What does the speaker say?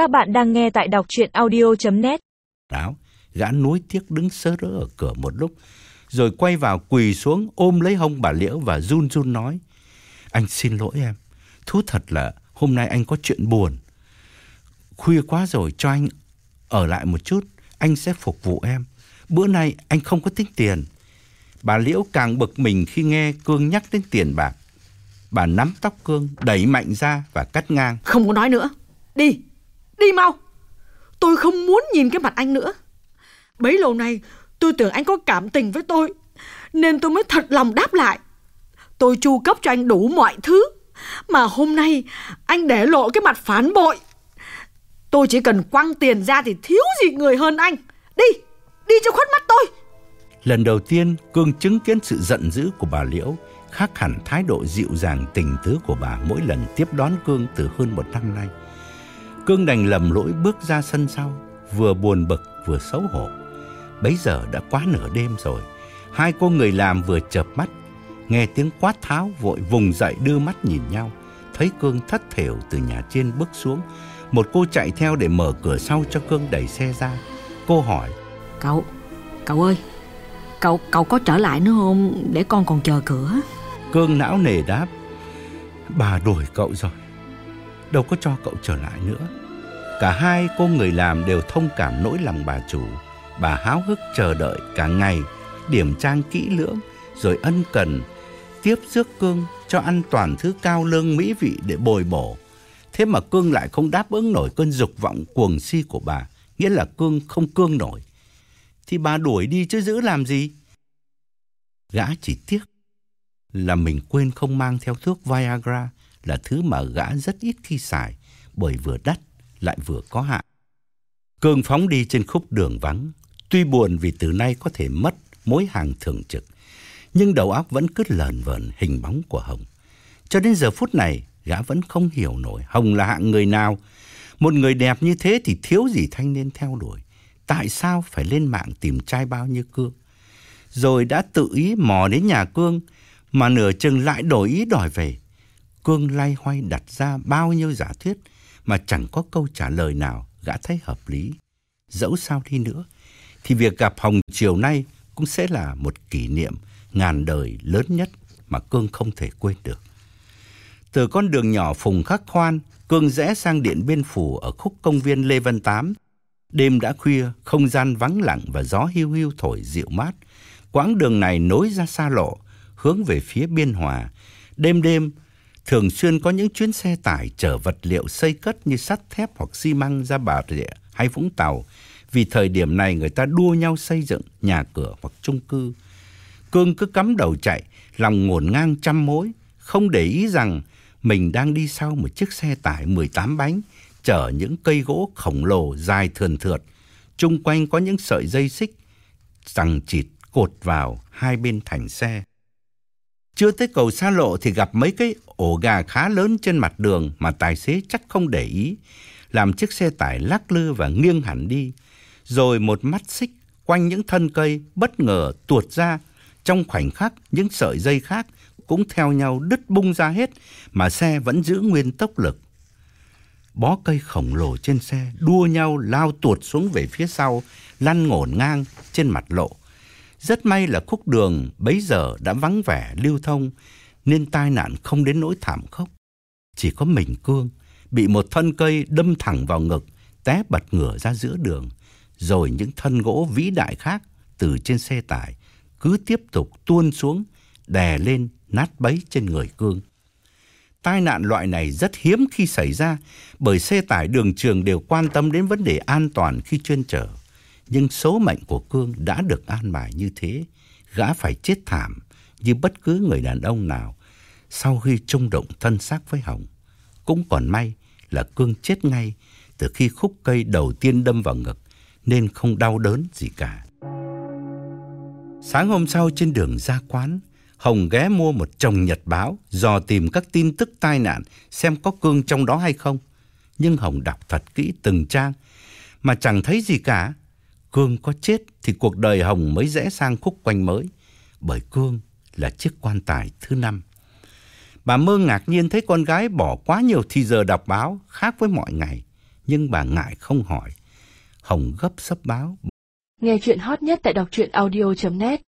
Các bạn đang nghe tại đọc chuyện audio.net áo, gã nuối tiếc đứng sớ rỡ ở cửa một lúc, rồi quay vào quỳ xuống ôm lấy hông bà Liễu và run run nói. Anh xin lỗi em, thú thật là hôm nay anh có chuyện buồn. Khuya quá rồi cho anh ở lại một chút, anh sẽ phục vụ em. Bữa nay anh không có tính tiền. Bà Liễu càng bực mình khi nghe Cương nhắc đến tiền bạc. Bà nắm tóc Cương, đẩy mạnh ra và cắt ngang. Không có nói nữa. Đi, đi mau. Tôi không muốn nhìn cái mặt anh nữa. Bấy lâu nay tôi tưởng anh có cảm tình với tôi, nên tôi mới thật lòng đáp lại. Tôi chu cấp cho anh đủ mọi thứ, mà hôm nay anh để lộ cái mặt phản bội. Tôi chỉ cần quăng tiền ra thì thiếu gì người hơn anh. Đi, đi cho khuất mắt tôi. Lần đầu tiên, Cương chứng kiến sự giận dữ của bà Liễu, khác hẳn thái độ dịu dàng tình tứ của bà mỗi lần tiếp đón Cương từ hơn một năm nay. Cương đành lầm lỗi bước ra sân sau, vừa buồn bực vừa xấu hổ. Bấy giờ đã quá nửa đêm rồi, hai cô người làm vừa chợp mắt, nghe tiếng quát tháo vội vùng dậy đưa mắt nhìn nhau, thấy Cương thất thểu từ nhà trên bước xuống. Một cô chạy theo để mở cửa sau cho Cương đẩy xe ra. Cô hỏi, Cậu, cậu ơi, cậu cậu có trở lại nữa không để con còn chờ cửa? Cương não nề đáp, bà đuổi cậu rồi, đâu có cho cậu trở lại nữa. Cả hai cô người làm đều thông cảm nỗi lòng bà chủ. Bà háo hức chờ đợi cả ngày, điểm trang kỹ lưỡng, rồi ân cần, tiếp rước Cương cho ăn toàn thứ cao lương mỹ vị để bồi bổ. Thế mà Cương lại không đáp ứng nổi cơn dục vọng cuồng si của bà, nghĩa là Cương không cương nổi. Thì bà đuổi đi chứ giữ làm gì? Gã chỉ tiếc là mình quên không mang theo thuốc Viagra là thứ mà gã rất ít khi xài bởi vừa đắt lại vừa có hạn. Cương phóng đi trên khúc đường vắng, tuy buồn vì từ nay có thể mất mối hàng thường trực, nhưng đầu óc vẫn cứ lờn vờn hình bóng của Hồng. Cho đến giờ phút này, gã vẫn không hiểu nổi Hồng là hạng người nào. Một người đẹp như thế thì thiếu gì thanh niên theo đuổi. Tại sao phải lên mạng tìm trai bao như Cương? Rồi đã tự ý mò đến nhà Cương, mà nửa chừng lại đổi ý đòi về. Cương lay hoay đặt ra bao nhiêu giả thuyết mà chẳng có câu trả lời nào gã thấy hợp lý. Dẫu sao đi nữa, thì việc gặp Hồng chiều nay cũng sẽ là một kỷ niệm ngàn đời lớn nhất mà Cương không thể quên được. Từ con đường nhỏ phùng khắc khoan, Cương rẽ sang điện biên phủ ở khúc công viên Lê Văn Tám. Đêm đã khuya, không gian vắng lặng và gió hiu hiu thổi dịu mát. Quãng đường này nối ra xa lộ, hướng về phía biên hòa. Đêm đêm, thường xuyên có những chuyến xe tải chở vật liệu xây cất như sắt thép hoặc xi măng ra Bà Rịa hay Vũng Tàu. Vì thời điểm này người ta đua nhau xây dựng nhà cửa hoặc chung cư. Cương cứ cắm đầu chạy, lòng ngổn ngang trăm mối, không để ý rằng mình đang đi sau một chiếc xe tải 18 bánh chở những cây gỗ khổng lồ dài thườn thượt. chung quanh có những sợi dây xích rằng chịt cột vào hai bên thành xe. Chưa tới cầu xa lộ thì gặp mấy cái ổ gà khá lớn trên mặt đường mà tài xế chắc không để ý, làm chiếc xe tải lắc lư và nghiêng hẳn đi. Rồi một mắt xích quanh những thân cây bất ngờ tuột ra, trong khoảnh khắc những sợi dây khác cũng theo nhau đứt bung ra hết mà xe vẫn giữ nguyên tốc lực. Bó cây khổng lồ trên xe đua nhau lao tuột xuống về phía sau, lăn ngổn ngang trên mặt lộ. Rất may là khúc đường bấy giờ đã vắng vẻ lưu thông nên tai nạn không đến nỗi thảm khốc. Chỉ có mình Cương bị một thân cây đâm thẳng vào ngực, té bật ngửa ra giữa đường, rồi những thân gỗ vĩ đại khác từ trên xe tải cứ tiếp tục tuôn xuống, đè lên nát bấy trên người Cương. Tai nạn loại này rất hiếm khi xảy ra bởi xe tải đường trường đều quan tâm đến vấn đề an toàn khi chuyên chở. Nhưng số mệnh của Cương đã được an bài như thế, gã phải chết thảm như bất cứ người đàn ông nào sau khi chung động thân xác với Hồng. Cũng còn may là Cương chết ngay từ khi khúc cây đầu tiên đâm vào ngực nên không đau đớn gì cả. Sáng hôm sau trên đường ra quán, Hồng ghé mua một chồng nhật báo dò tìm các tin tức tai nạn xem có Cương trong đó hay không. Nhưng Hồng đọc thật kỹ từng trang mà chẳng thấy gì cả. Cương có chết thì cuộc đời Hồng mới rẽ sang khúc quanh mới, bởi Cương là chiếc quan tài thứ năm. Bà mơ ngạc nhiên thấy con gái bỏ quá nhiều thì giờ đọc báo khác với mọi ngày. nhưng bà ngại không hỏi. Hồng gấp sắp báo. Nghe chuyện hot nhất tại đọc truyện audio.net